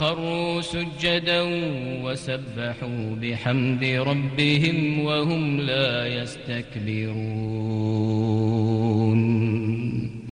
خروا سجدا وسبحوا بحمد ربهم وهم لا يستكبرون.